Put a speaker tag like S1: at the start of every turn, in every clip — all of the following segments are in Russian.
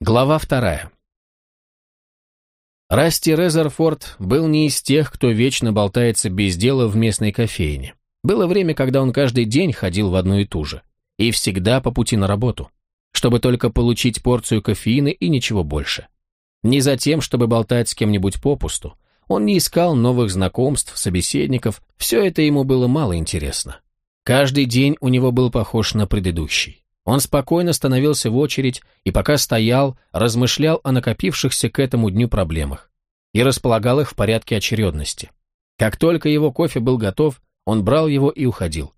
S1: Глава вторая. Расти Резерфорд был не из тех, кто вечно болтается без дела в местной кофейне. Было время, когда он каждый день ходил в одну и ту же. И всегда по пути на работу. Чтобы только получить порцию кофеина и ничего больше. Не за тем, чтобы болтать с кем-нибудь попусту. Он не искал новых знакомств, собеседников. Все это ему было мало интересно. Каждый день у него был похож на предыдущий. Он спокойно становился в очередь и пока стоял, размышлял о накопившихся к этому дню проблемах и располагал их в порядке очередности. Как только его кофе был готов, он брал его и уходил.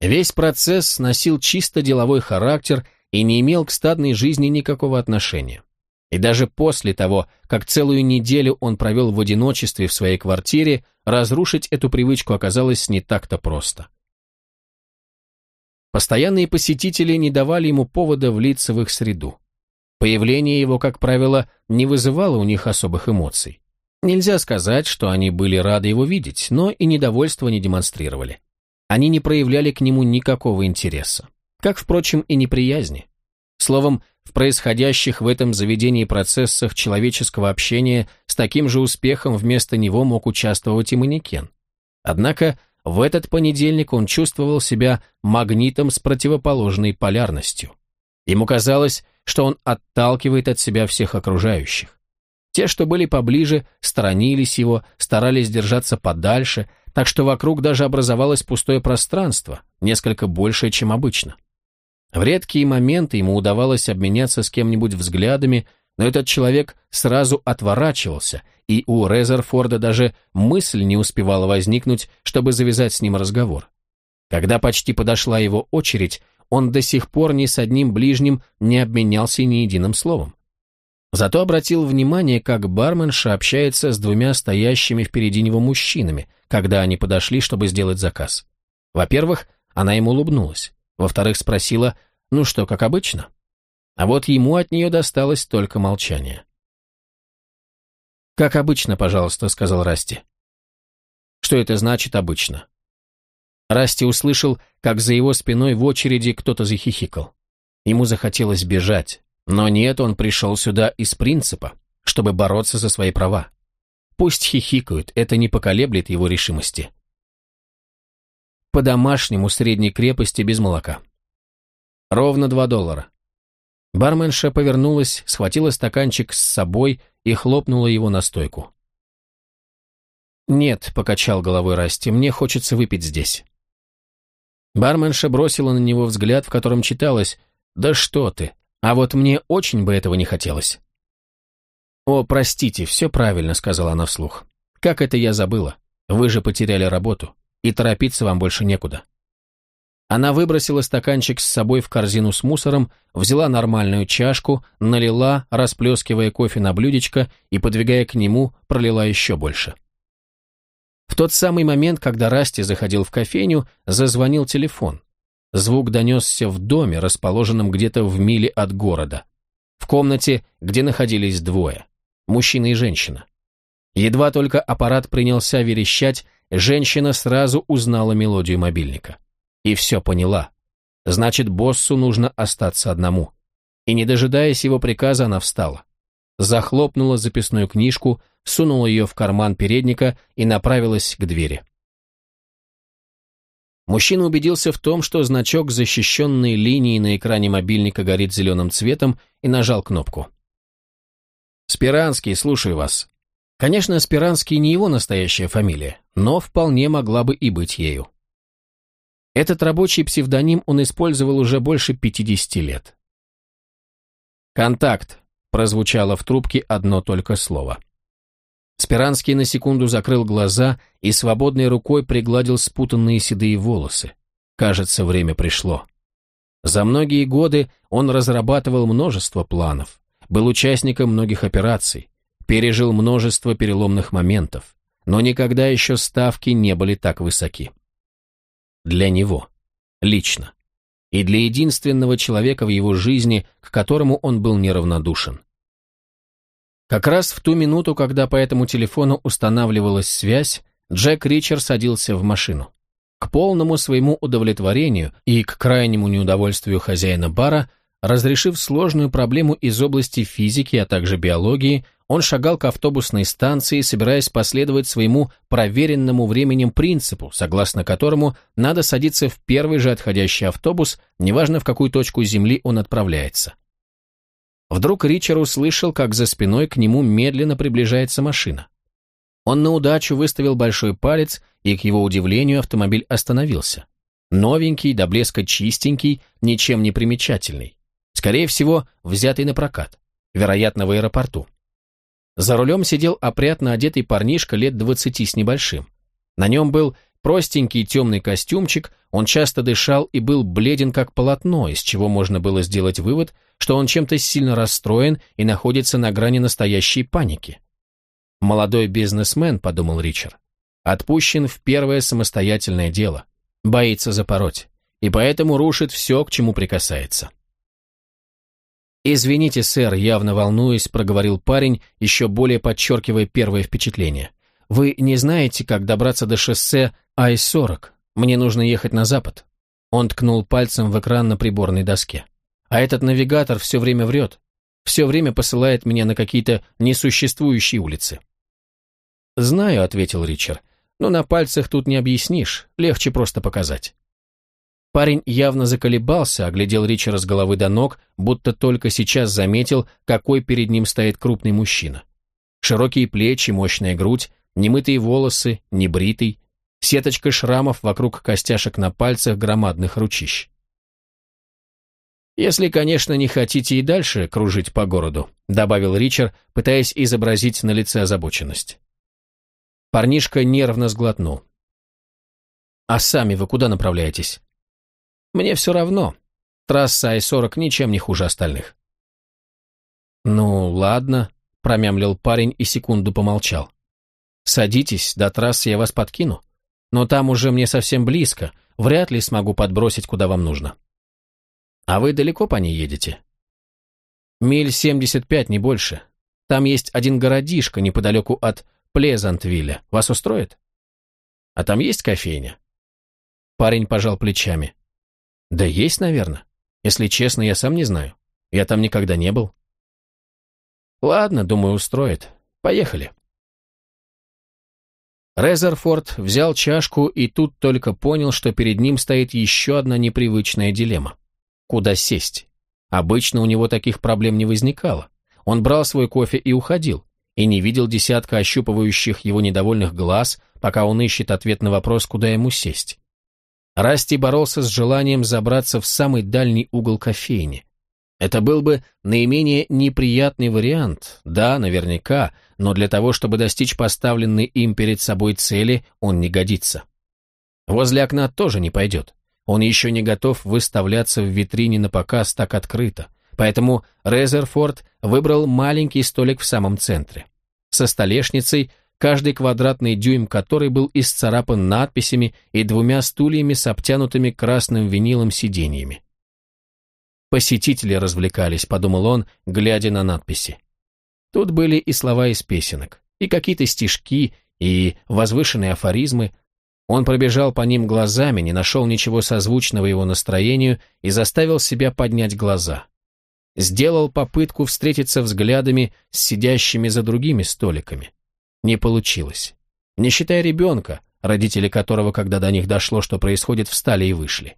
S1: Весь процесс носил чисто деловой характер и не имел к стадной жизни никакого отношения. И даже после того, как целую неделю он провел в одиночестве в своей квартире, разрушить эту привычку оказалось не так-то просто. Постоянные посетители не давали ему повода влиться в их среду. Появление его, как правило, не вызывало у них особых эмоций. Нельзя сказать, что они были рады его видеть, но и недовольства не демонстрировали. Они не проявляли к нему никакого интереса, как, впрочем, и неприязни. Словом, в происходящих в этом заведении процессах человеческого общения с таким же успехом вместо него мог участвовать и манекен. Однако в этот понедельник он чувствовал себя магнитом с противоположной полярностью. Ему казалось, что он отталкивает от себя всех окружающих. Те, что были поближе, сторонились его, старались держаться подальше, так что вокруг даже образовалось пустое пространство, несколько большее, чем обычно. В редкие моменты ему удавалось обменяться с кем-нибудь взглядами, но этот человек сразу отворачивался, и у Резерфорда даже мысль не успевала возникнуть, чтобы завязать с ним разговор. Когда почти подошла его очередь, он до сих пор ни с одним ближним не обменялся ни единым словом. Зато обратил внимание, как барменша общается с двумя стоящими впереди него мужчинами, когда они подошли, чтобы сделать заказ. Во-первых, она ему улыбнулась. Во-вторых, спросила, ну что, как обычно? А вот ему от нее досталось только молчание. «Как обычно, пожалуйста», — сказал Расти. «Что это значит обычно?» Расти услышал, как за его спиной в очереди кто-то захихикал. Ему захотелось бежать, но нет, он пришел сюда из принципа, чтобы бороться за свои права. Пусть хихикают, это не поколеблет его решимости. По-домашнему средней крепости без молока. Ровно два доллара. Барменша повернулась, схватила стаканчик с собой и хлопнула его на стойку. «Нет», — покачал головой Расти, — «мне хочется выпить здесь». Барменша бросила на него взгляд, в котором читалось «Да что ты, а вот мне очень бы этого не хотелось». «О, простите, все правильно», — сказала она вслух. «Как это я забыла? Вы же потеряли работу, и торопиться вам больше некуда». Она выбросила стаканчик с собой в корзину с мусором, взяла нормальную чашку, налила, расплескивая кофе на блюдечко и, подвигая к нему, пролила еще больше. В тот самый момент, когда Расти заходил в кофейню, зазвонил телефон. Звук донесся в доме, расположенном где-то в миле от города. В комнате, где находились двое – мужчина и женщина. Едва только аппарат принялся верещать, женщина сразу узнала мелодию мобильника и все поняла. Значит, боссу нужно остаться одному. И не дожидаясь его приказа, она встала. Захлопнула записную книжку, сунула ее в карман передника и направилась к двери. Мужчина убедился в том, что значок защищенной линии на экране мобильника горит зеленым цветом и нажал кнопку. «Спиранский, слушаю вас». Конечно, Спиранский не его настоящая фамилия, но вполне могла бы и быть ею. Этот рабочий псевдоним он использовал уже больше 50 лет. «Контакт», — прозвучало в трубке одно только слово. Спиранский на секунду закрыл глаза и свободной рукой пригладил спутанные седые волосы. Кажется, время пришло. За многие годы он разрабатывал множество планов, был участником многих операций, пережил множество переломных моментов, но никогда еще ставки не были так высоки. Для него. Лично. И для единственного человека в его жизни, к которому он был неравнодушен. Как раз в ту минуту, когда по этому телефону устанавливалась связь, Джек Ричард садился в машину. К полному своему удовлетворению и к крайнему неудовольствию хозяина бара, разрешив сложную проблему из области физики, а также биологии, он шагал к автобусной станции, собираясь последовать своему проверенному временем принципу, согласно которому надо садиться в первый же отходящий автобус, неважно в какую точку Земли он отправляется. Вдруг Ричард услышал, как за спиной к нему медленно приближается машина. Он на удачу выставил большой палец, и, к его удивлению, автомобиль остановился. Новенький, до блеска чистенький, ничем не примечательный. Скорее всего, взятый на прокат. Вероятно, в аэропорту. За рулем сидел опрятно одетый парнишка лет двадцати с небольшим. На нем был простенький темный костюмчик, он часто дышал и был бледен как полотно, из чего можно было сделать вывод, что он чем-то сильно расстроен и находится на грани настоящей паники. «Молодой бизнесмен», — подумал Ричард, — «отпущен в первое самостоятельное дело, боится запороть, и поэтому рушит все, к чему прикасается». «Извините, сэр», — явно волнуясь, проговорил парень, еще более подчеркивая первое впечатление. «Вы не знаете, как добраться до шоссе Ай-40? Мне нужно ехать на запад». Он ткнул пальцем в экран на приборной доске. «А этот навигатор все время врет. Все время посылает меня на какие-то несуществующие улицы». «Знаю», — ответил Ричард, — «но на пальцах тут не объяснишь, легче просто показать». Парень явно заколебался, оглядел Ричера с головы до ног, будто только сейчас заметил, какой перед ним стоит крупный мужчина. Широкие плечи, мощная грудь, немытые волосы, небритый, сеточка шрамов вокруг костяшек на пальцах громадных ручищ. «Если, конечно, не хотите и дальше кружить по городу», добавил Ричард, пытаясь изобразить на лице озабоченность. Парнишка нервно сглотнул. «А сами вы куда направляетесь?» Мне все равно. Трасса Ай-40 ничем не хуже остальных. «Ну, ладно», — промямлил парень и секунду помолчал. «Садитесь, до трассы я вас подкину. Но там уже мне совсем близко, вряд ли смогу подбросить, куда вам нужно». «А вы далеко по ней едете?» «Миль семьдесят пять, не больше. Там есть один городишко неподалеку от Плезантвилля. Вас устроит?» «А там есть кофейня?» Парень пожал плечами. Да есть, наверное. Если честно, я сам не знаю. Я там никогда не был. Ладно, думаю, устроит. Поехали. Резерфорд взял чашку и тут только понял, что перед ним стоит еще одна непривычная дилемма. Куда сесть? Обычно у него таких проблем не возникало. Он брал свой кофе и уходил, и не видел десятка ощупывающих его недовольных глаз, пока он ищет ответ на вопрос, куда ему сесть. Расти боролся с желанием забраться в самый дальний угол кофейни. Это был бы наименее неприятный вариант, да, наверняка, но для того, чтобы достичь поставленной им перед собой цели, он не годится. Возле окна тоже не пойдет. Он еще не готов выставляться в витрине на показ так открыто, поэтому Резерфорд выбрал маленький столик в самом центре. Со столешницей, каждый квадратный дюйм которой был исцарапан надписями и двумя стульями с обтянутыми красным винилом сиденьями. «Посетители развлекались», — подумал он, глядя на надписи. Тут были и слова из песенок, и какие-то стишки, и возвышенные афоризмы. Он пробежал по ним глазами, не нашел ничего созвучного его настроению и заставил себя поднять глаза. Сделал попытку встретиться взглядами с сидящими за другими столиками. Не получилось. Не считая ребенка, родители которого, когда до них дошло, что происходит, встали и вышли.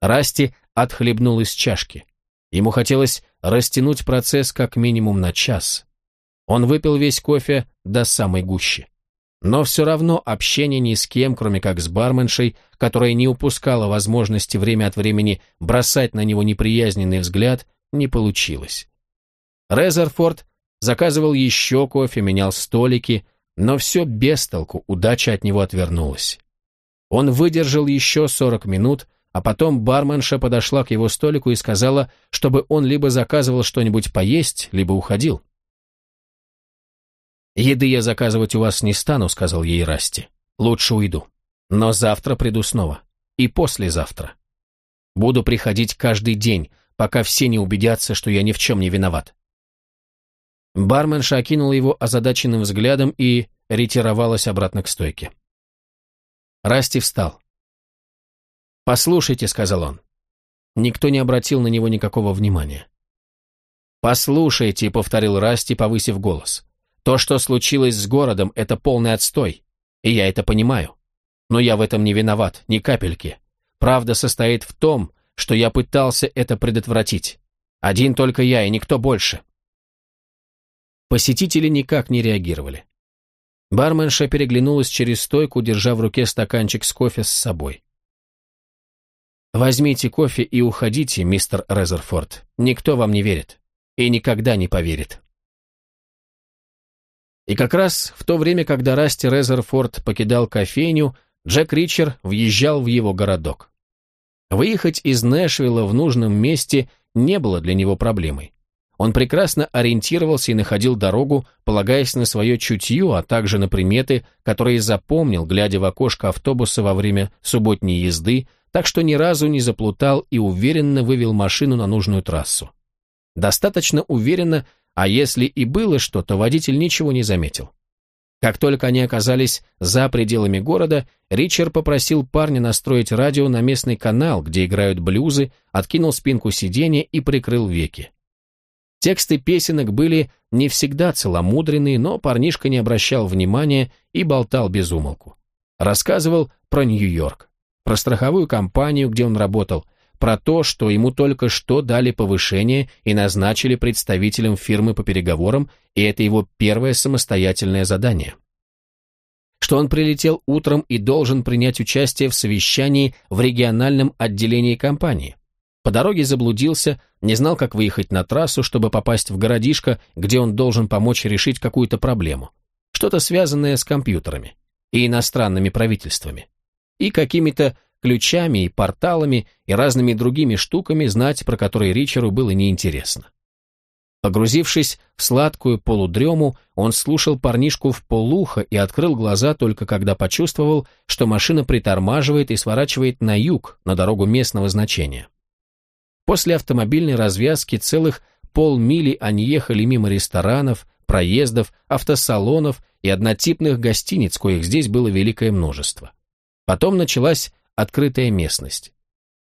S1: Расти отхлебнул из чашки. Ему хотелось растянуть процесс как минимум на час. Он выпил весь кофе до самой гущи. Но все равно общение ни с кем, кроме как с барменшей, которая не упускала возможности время от времени бросать на него неприязненный взгляд, не получилось. Резерфорд заказывал еще кофе, менял столики, но все без толку, удача от него отвернулась. Он выдержал еще 40 минут, а потом барменша подошла к его столику и сказала, чтобы он либо заказывал что-нибудь поесть, либо уходил. «Еды я заказывать у вас не стану», — сказал ей Расти. «Лучше уйду. Но завтра приду снова. И послезавтра. Буду приходить каждый день, пока все не убедятся, что я ни в чем не виноват. Барменша окинул его озадаченным взглядом и ретировалась обратно к стойке. Расти встал. «Послушайте», — сказал он, никто не обратил на него никакого внимания. «Послушайте», — повторил Расти, повысив голос, — «то, что случилось с городом, это полный отстой, и я это понимаю. Но я в этом не виноват, ни капельки. Правда состоит в том, что я пытался это предотвратить. Один только я и никто больше». Посетители никак не реагировали. Барменша переглянулась через стойку, держа в руке стаканчик с кофе с собой. «Возьмите кофе и уходите, мистер Резерфорд. Никто вам не верит. И никогда не поверит». И как раз в то время, когда Расти Резерфорд покидал кофейню, Джек Ричер въезжал в его городок. Выехать из Нэшвилла в нужном месте не было для него проблемой. Он прекрасно ориентировался и находил дорогу, полагаясь на свое чутье, а также на приметы, которые запомнил, глядя в окошко автобуса во время субботней езды, так что ни разу не заплутал и уверенно вывел машину на нужную трассу. Достаточно уверенно, а если и было что-то, водитель ничего не заметил. Как только они оказались за пределами города, Ричард попросил парня настроить радио на местный канал, где играют блюзы, откинул спинку сиденья и прикрыл веки. Тексты песенок были не всегда целомудренные, но парнишка не обращал внимания и болтал без умолку. Рассказывал про Нью-Йорк, про страховую компанию, где он работал, про то, что ему только что дали повышение и назначили представителем фирмы по переговорам, и это его первое самостоятельное задание. Что он прилетел утром и должен принять участие в совещании в региональном отделении компании. По дороге заблудился, не знал, как выехать на трассу, чтобы попасть в городишко, где он должен помочь решить какую-то проблему. Что-то связанное с компьютерами и иностранными правительствами. И какими-то ключами и порталами и разными другими штуками, знать про которые Ричеру было неинтересно. Погрузившись в сладкую полудрему, он слушал парнишку в полухо и открыл глаза только когда почувствовал, что машина притормаживает и сворачивает на юг, на дорогу местного значения. После автомобильной развязки целых полмили они ехали мимо ресторанов, проездов, автосалонов и однотипных гостиниц, коих здесь было великое множество. Потом началась открытая местность.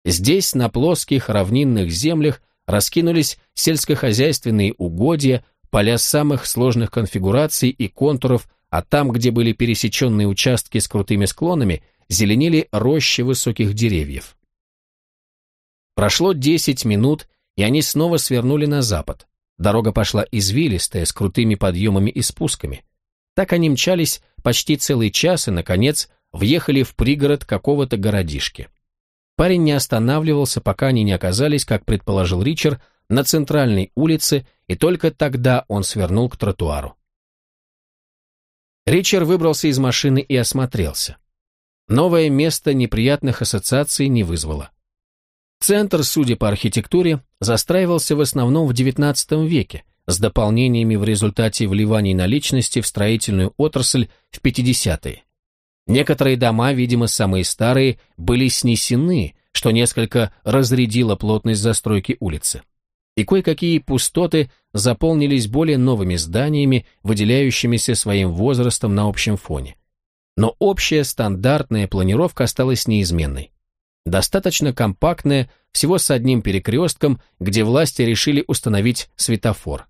S1: Здесь, на плоских равнинных землях, раскинулись сельскохозяйственные угодья, поля самых сложных конфигураций и контуров, а там, где были пересеченные участки с крутыми склонами, зеленели рощи высоких деревьев. Прошло 10 минут, и они снова свернули на запад. Дорога пошла извилистая, с крутыми подъемами и спусками. Так они мчались почти целый час и, наконец, въехали в пригород какого-то городишки. Парень не останавливался, пока они не оказались, как предположил Ричард, на центральной улице, и только тогда он свернул к тротуару. Ричард выбрался из машины и осмотрелся. Новое место неприятных ассоциаций не вызвало. Центр, судя по архитектуре, застраивался в основном в XIX веке, с дополнениями в результате вливаний наличности в строительную отрасль в 50-е. Некоторые дома, видимо, самые старые, были снесены, что несколько разрядило плотность застройки улицы. И кое-какие пустоты заполнились более новыми зданиями, выделяющимися своим возрастом на общем фоне. Но общая стандартная планировка осталась неизменной достаточно компактная, всего с одним перекрестком, где власти решили установить светофор.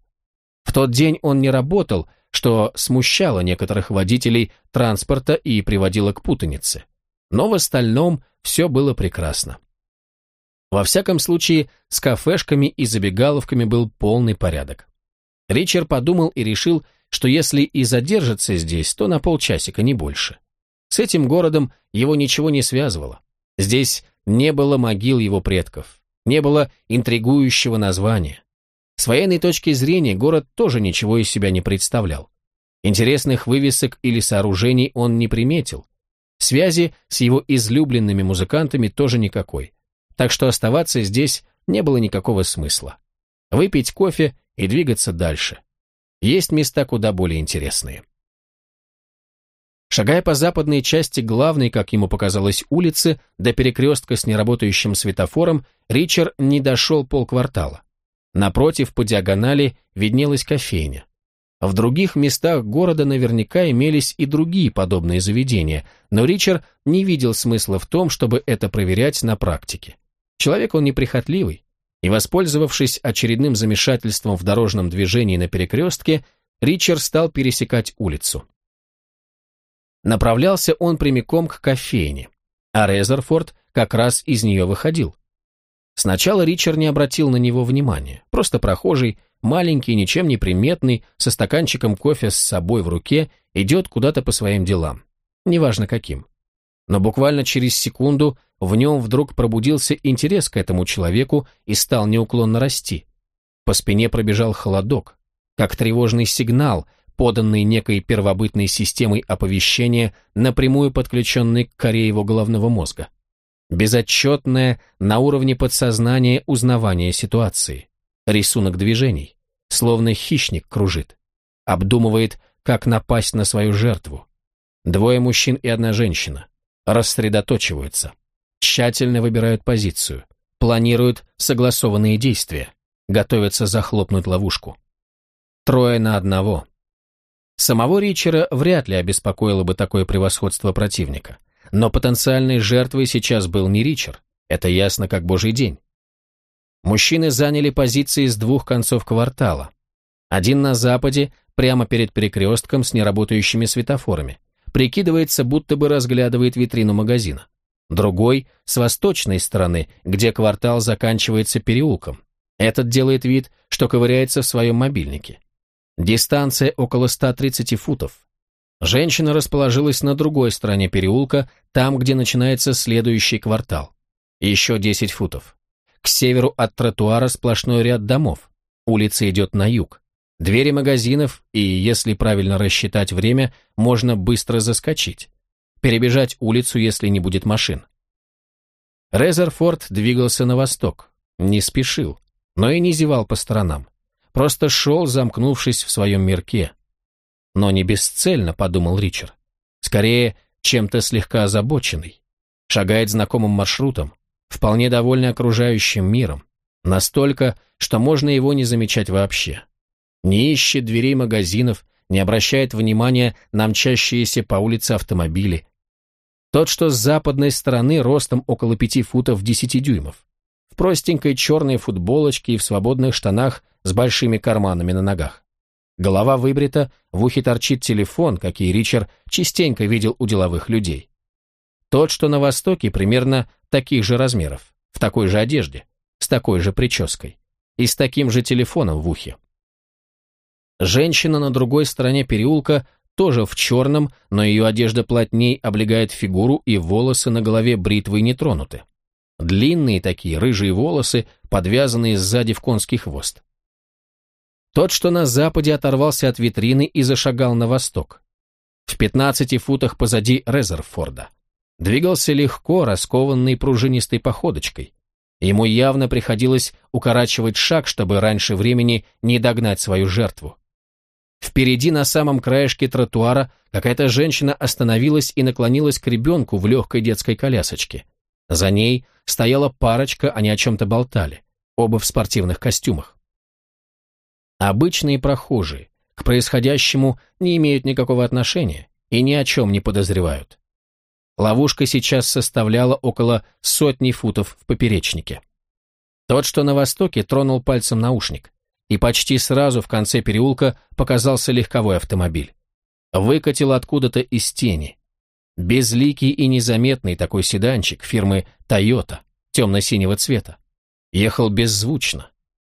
S1: В тот день он не работал, что смущало некоторых водителей транспорта и приводило к путанице. Но в остальном все было прекрасно. Во всяком случае, с кафешками и забегаловками был полный порядок. Ричард подумал и решил, что если и задержится здесь, то на полчасика, не больше. С этим городом его ничего не связывало. Здесь не было могил его предков, не было интригующего названия. С военной точки зрения город тоже ничего из себя не представлял. Интересных вывесок или сооружений он не приметил. Связи с его излюбленными музыкантами тоже никакой. Так что оставаться здесь не было никакого смысла. Выпить кофе и двигаться дальше. Есть места куда более интересные. Шагая по западной части главной, как ему показалось, улицы, до перекрестка с неработающим светофором, Ричард не дошел полквартала. Напротив, по диагонали, виднелась кофейня. В других местах города наверняка имелись и другие подобные заведения, но Ричард не видел смысла в том, чтобы это проверять на практике. Человек он неприхотливый, и, воспользовавшись очередным замешательством в дорожном движении на перекрестке, Ричард стал пересекать улицу. Направлялся он прямиком к кофейне, а Резерфорд как раз из нее выходил. Сначала Ричард не обратил на него внимания, просто прохожий, маленький, ничем не приметный, со стаканчиком кофе с собой в руке, идет куда-то по своим делам, неважно каким. Но буквально через секунду в нем вдруг пробудился интерес к этому человеку и стал неуклонно расти. По спине пробежал холодок, как тревожный сигнал, поданный некой первобытной системой оповещения, напрямую подключенной к коре его головного мозга. Безотчетное на уровне подсознания узнавание ситуации, рисунок движений, словно хищник кружит, обдумывает, как напасть на свою жертву. Двое мужчин и одна женщина рассредоточиваются, тщательно выбирают позицию, планируют согласованные действия, готовятся захлопнуть ловушку. Трое на одного. Самого Ричера вряд ли обеспокоило бы такое превосходство противника. Но потенциальной жертвой сейчас был не Ричард. Это ясно как божий день. Мужчины заняли позиции с двух концов квартала. Один на западе, прямо перед перекрестком с неработающими светофорами прикидывается, будто бы разглядывает витрину магазина. Другой – с восточной стороны, где квартал заканчивается переулком. Этот делает вид, что ковыряется в своем мобильнике. Дистанция около 130 футов. Женщина расположилась на другой стороне переулка, там, где начинается следующий квартал. Еще 10 футов. К северу от тротуара сплошной ряд домов. Улица идет на юг. Двери магазинов, и, если правильно рассчитать время, можно быстро заскочить. Перебежать улицу, если не будет машин. Резерфорд двигался на восток, не спешил, но и не зевал по сторонам. Просто шел, замкнувшись в своем мирке. Но не бесцельно, подумал Ричард. Скорее, чем-то слегка озабоченный. Шагает знакомым маршрутом, вполне довольный окружающим миром. Настолько, что можно его не замечать вообще не ищет дверей магазинов, не обращает внимания на мчащиеся по улице автомобили. Тот, что с западной стороны ростом около пяти футов десяти дюймов, в простенькой черной футболочке и в свободных штанах с большими карманами на ногах. Голова выбрита, в ухе торчит телефон, какие Ричард частенько видел у деловых людей. Тот, что на востоке, примерно таких же размеров, в такой же одежде, с такой же прической и с таким же телефоном в ухе. Женщина на другой стороне переулка тоже в черном, но ее одежда плотней облегает фигуру и волосы на голове бритвой не тронуты. Длинные такие рыжие волосы, подвязанные сзади в конский хвост. Тот, что на западе оторвался от витрины и зашагал на восток. В 15 футах позади Резерфорда. Двигался легко, раскованной пружинистой походочкой. Ему явно приходилось укорачивать шаг, чтобы раньше времени не догнать свою жертву. Впереди на самом краешке тротуара какая-то женщина остановилась и наклонилась к ребенку в легкой детской колясочке. За ней стояла парочка, они о чем-то болтали, оба в спортивных костюмах. Обычные прохожие к происходящему не имеют никакого отношения и ни о чем не подозревают. Ловушка сейчас составляла около сотни футов в поперечнике. Тот, что на востоке, тронул пальцем наушник и почти сразу в конце переулка показался легковой автомобиль. Выкатил откуда-то из тени. Безликий и незаметный такой седанчик фирмы «Тойота», темно-синего цвета. Ехал беззвучно.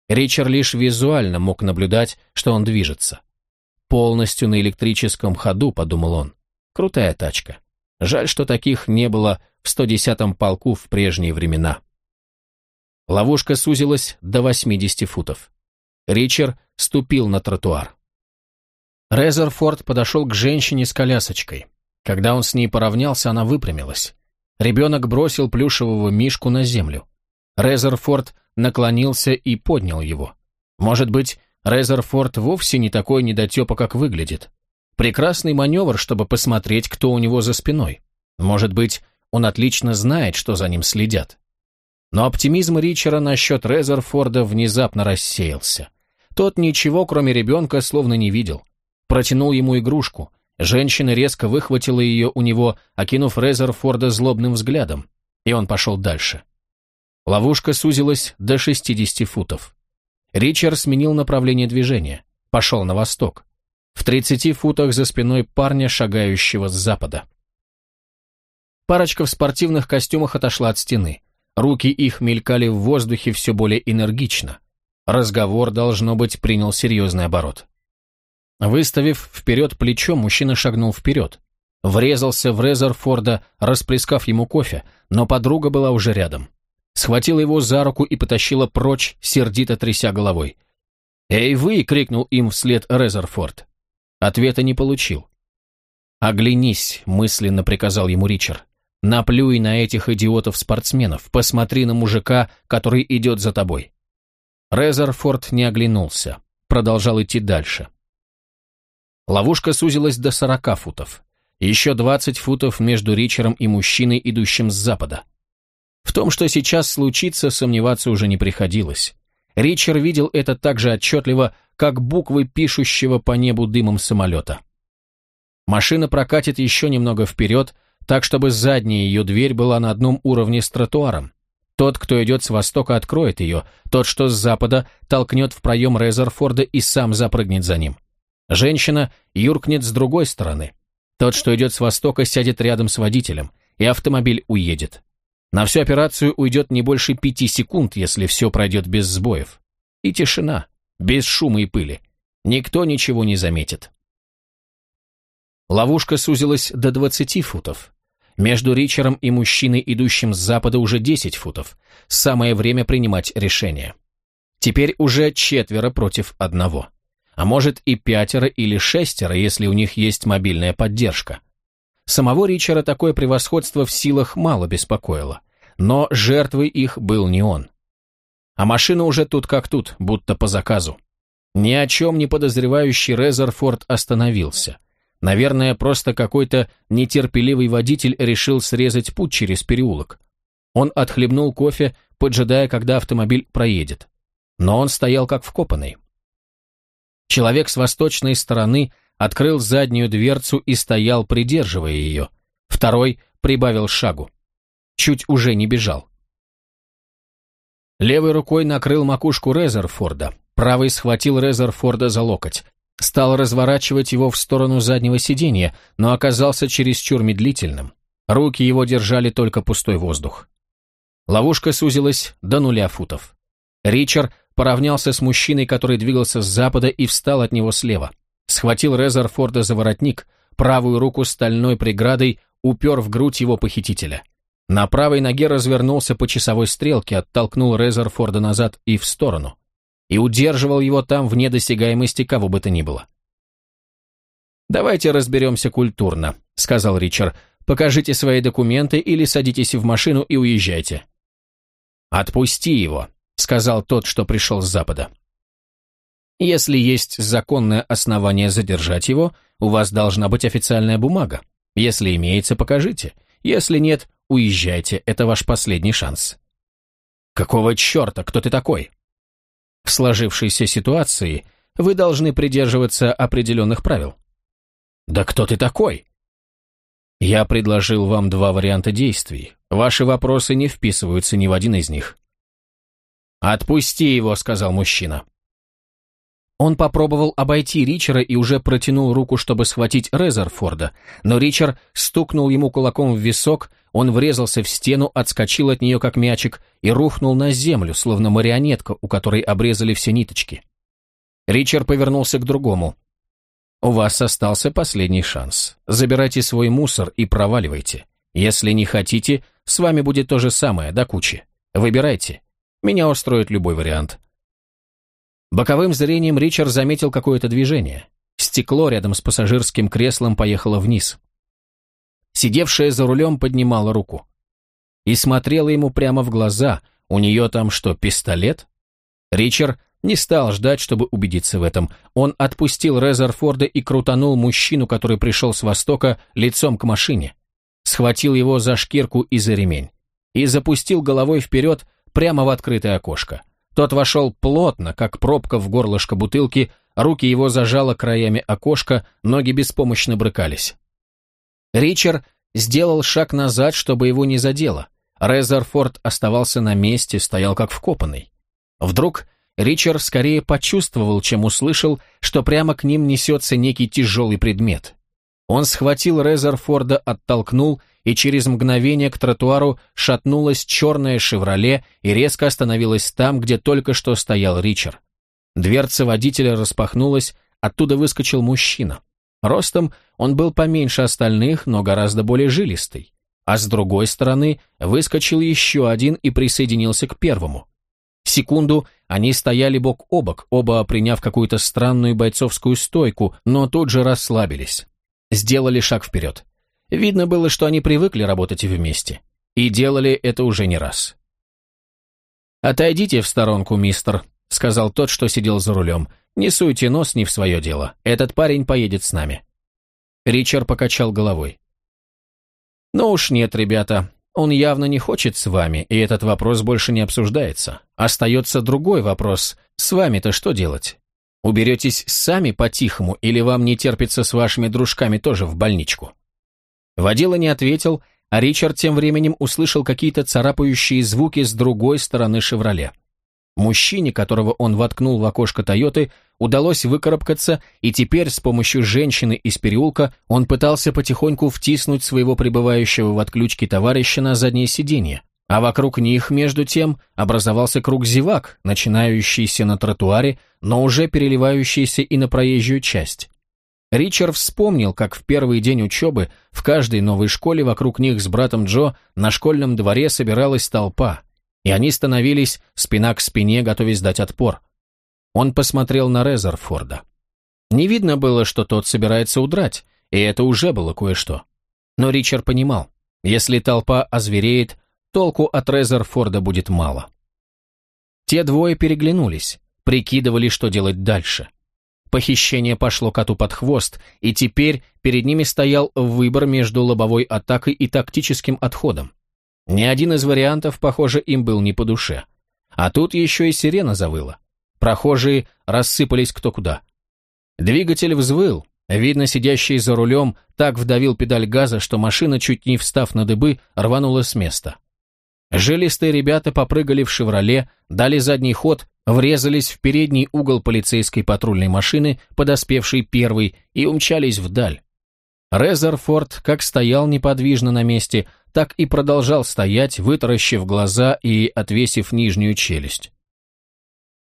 S1: Ричард лишь визуально мог наблюдать, что он движется. Полностью на электрическом ходу, подумал он. Крутая тачка. Жаль, что таких не было в 110-м полку в прежние времена. Ловушка сузилась до 80 футов. Ричард ступил на тротуар. Резерфорд подошел к женщине с колясочкой. Когда он с ней поравнялся, она выпрямилась. Ребенок бросил плюшевого мишку на землю. Резерфорд наклонился и поднял его. Может быть, Резерфорд вовсе не такой недотепа, как выглядит. Прекрасный маневр, чтобы посмотреть, кто у него за спиной. Может быть, он отлично знает, что за ним следят. Но оптимизм Ричера насчет Резерфорда внезапно рассеялся. Тот ничего, кроме ребенка, словно не видел. Протянул ему игрушку. Женщина резко выхватила ее у него, окинув Резерфорда злобным взглядом, и он пошел дальше. Ловушка сузилась до 60 футов. Ричард сменил направление движения, пошел на восток, в 30 футах за спиной парня, шагающего с запада. Парочка в спортивных костюмах отошла от стены. Руки их мелькали в воздухе все более энергично. Разговор, должно быть, принял серьезный оборот. Выставив вперед плечо, мужчина шагнул вперед. Врезался в Резерфорда, расплескав ему кофе, но подруга была уже рядом. Схватила его за руку и потащила прочь, сердито тряся головой. «Эй, вы!» — крикнул им вслед Резерфорд. Ответа не получил. «Оглянись», — мысленно приказал ему Ричард. «Наплюй на этих идиотов-спортсменов, посмотри на мужика, который идет за тобой». Резерфорд не оглянулся, продолжал идти дальше. Ловушка сузилась до сорока футов. Еще двадцать футов между Ричером и мужчиной, идущим с запада. В том, что сейчас случится, сомневаться уже не приходилось. Ричард видел это так же отчетливо, как буквы пишущего по небу дымом самолета. Машина прокатит еще немного вперед, так чтобы задняя ее дверь была на одном уровне с тротуаром. Тот, кто идет с востока, откроет ее, тот, что с запада, толкнет в проем Резерфорда и сам запрыгнет за ним. Женщина юркнет с другой стороны. Тот, что идет с востока, сядет рядом с водителем, и автомобиль уедет. На всю операцию уйдет не больше пяти секунд, если все пройдет без сбоев. И тишина, без шума и пыли. Никто ничего не заметит. Ловушка сузилась до 20 футов. Между Ричером и мужчиной, идущим с запада, уже 10 футов. Самое время принимать решение. Теперь уже четверо против одного а может и пятеро или шестеро, если у них есть мобильная поддержка. Самого Ричера такое превосходство в силах мало беспокоило, но жертвой их был не он. А машина уже тут как тут, будто по заказу. Ни о чем не подозревающий Резерфорд остановился. Наверное, просто какой-то нетерпеливый водитель решил срезать путь через переулок. Он отхлебнул кофе, поджидая, когда автомобиль проедет. Но он стоял как вкопанный. Человек с восточной стороны открыл заднюю дверцу и стоял, придерживая ее. Второй прибавил шагу. Чуть уже не бежал. Левой рукой накрыл макушку Резерфорда, правой схватил Резерфорда за локоть. Стал разворачивать его в сторону заднего сиденья, но оказался чересчур медлительным. Руки его держали только пустой воздух. Ловушка сузилась до нуля футов. Ричард поравнялся с мужчиной, который двигался с запада и встал от него слева. Схватил Резерфорда за воротник, правую руку стальной преградой упер в грудь его похитителя. На правой ноге развернулся по часовой стрелке, оттолкнул Резерфорда назад и в сторону. И удерживал его там вне досягаемости кого бы то ни было. «Давайте разберемся культурно», — сказал Ричард. «Покажите свои документы или садитесь в машину и уезжайте». «Отпусти его», — сказал тот, что пришел с запада. «Если есть законное основание задержать его, у вас должна быть официальная бумага. Если имеется, покажите. Если нет, уезжайте, это ваш последний шанс». «Какого черта? Кто ты такой?» В сложившейся ситуации вы должны придерживаться определенных правил. «Да кто ты такой?» Я предложил вам два варианта действий. Ваши вопросы не вписываются ни в один из них. «Отпусти его», — сказал мужчина. Он попробовал обойти Ричера и уже протянул руку, чтобы схватить Резерфорда, но Ричард стукнул ему кулаком в висок, он врезался в стену, отскочил от нее как мячик и рухнул на землю, словно марионетка, у которой обрезали все ниточки. Ричард повернулся к другому. «У вас остался последний шанс. Забирайте свой мусор и проваливайте. Если не хотите, с вами будет то же самое, до кучи. Выбирайте. Меня устроит любой вариант. Боковым зрением Ричард заметил какое-то движение. Стекло рядом с пассажирским креслом поехало вниз. Сидевшая за рулем поднимала руку. И смотрела ему прямо в глаза. У нее там что, пистолет? Ричард не стал ждать, чтобы убедиться в этом. Он отпустил Резерфорда и крутанул мужчину, который пришел с востока, лицом к машине. Схватил его за шкирку и за ремень. И запустил головой вперед, прямо в открытое окошко. Тот вошел плотно, как пробка в горлышко бутылки, руки его зажало краями окошка, ноги беспомощно брыкались. Ричард сделал шаг назад, чтобы его не задело. Резерфорд оставался на месте, стоял как вкопанный. Вдруг Ричард скорее почувствовал, чем услышал, что прямо к ним несется некий тяжелый предмет. Он схватил Резерфорда, оттолкнул, и через мгновение к тротуару шатнулась черная «Шевроле» и резко остановилась там, где только что стоял Ричард. Дверца водителя распахнулась, оттуда выскочил мужчина. Ростом он был поменьше остальных, но гораздо более жилистый. А с другой стороны выскочил еще один и присоединился к первому. Секунду они стояли бок о бок, оба приняв какую-то странную бойцовскую стойку, но тут же расслабились. Сделали шаг вперед. Видно было, что они привыкли работать вместе. И делали это уже не раз. «Отойдите в сторонку, мистер», — сказал тот, что сидел за рулем. «Не суйте нос не в свое дело. Этот парень поедет с нами». Ричард покачал головой. «Ну уж нет, ребята. Он явно не хочет с вами, и этот вопрос больше не обсуждается. Остается другой вопрос. С вами-то что делать? Уберетесь сами по-тихому, или вам не терпится с вашими дружками тоже в больничку?» Водила не ответил, а Ричард тем временем услышал какие-то царапающие звуки с другой стороны «Шевроле». Мужчине, которого он воткнул в окошко Тойоты, удалось выкарабкаться, и теперь с помощью женщины из переулка он пытался потихоньку втиснуть своего пребывающего в отключке товарища на заднее сиденье, а вокруг них, между тем, образовался круг зевак, начинающийся на тротуаре, но уже переливающийся и на проезжую часть. Ричард вспомнил, как в первый день учебы в каждой новой школе вокруг них с братом Джо на школьном дворе собиралась толпа, и они становились спина к спине, готовясь дать отпор. Он посмотрел на Резерфорда. Не видно было, что тот собирается удрать, и это уже было кое-что. Но Ричард понимал, если толпа озвереет, толку от Резерфорда будет мало. Те двое переглянулись, прикидывали, что делать дальше. Похищение пошло коту под хвост, и теперь перед ними стоял выбор между лобовой атакой и тактическим отходом. Ни один из вариантов, похоже, им был не по душе. А тут еще и сирена завыла. Прохожие рассыпались кто куда. Двигатель взвыл. Видно, сидящий за рулем так вдавил педаль газа, что машина, чуть не встав на дыбы, рванула с места. Жилистые ребята попрыгали в «Шевроле», дали задний ход, врезались в передний угол полицейской патрульной машины, подоспевшей первой, и умчались вдаль. Резерфорд как стоял неподвижно на месте, так и продолжал стоять, вытаращив глаза и отвесив нижнюю челюсть.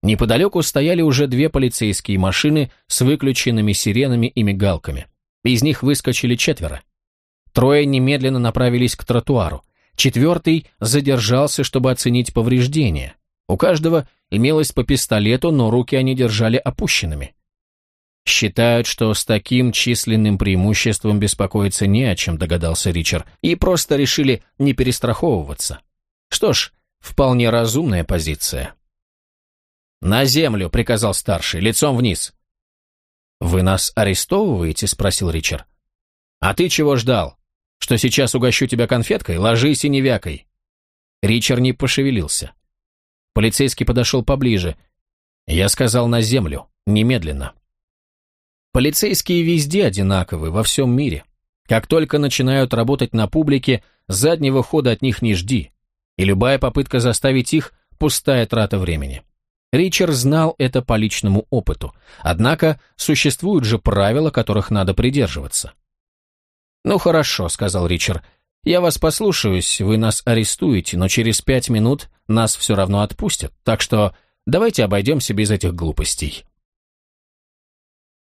S1: Неподалеку стояли уже две полицейские машины с выключенными сиренами и мигалками. Из них выскочили четверо. Трое немедленно направились к тротуару. Четвертый задержался, чтобы оценить повреждения. У каждого имелось по пистолету, но руки они держали опущенными. Считают, что с таким численным преимуществом беспокоиться не о чем, догадался Ричард, и просто решили не перестраховываться. Что ж, вполне разумная позиция. «На землю», — приказал старший, — «лицом вниз». «Вы нас арестовываете?» — спросил Ричард. «А ты чего ждал? Что сейчас угощу тебя конфеткой? Ложись и не вякой». Ричард не пошевелился. Полицейский подошел поближе. Я сказал на землю, немедленно. Полицейские везде одинаковы, во всем мире. Как только начинают работать на публике, заднего хода от них не жди. И любая попытка заставить их – пустая трата времени. Ричард знал это по личному опыту. Однако существуют же правила, которых надо придерживаться. «Ну хорошо», — сказал Ричард. «Я вас послушаюсь, вы нас арестуете, но через пять минут нас все равно отпустят, так что давайте обойдемся без этих глупостей».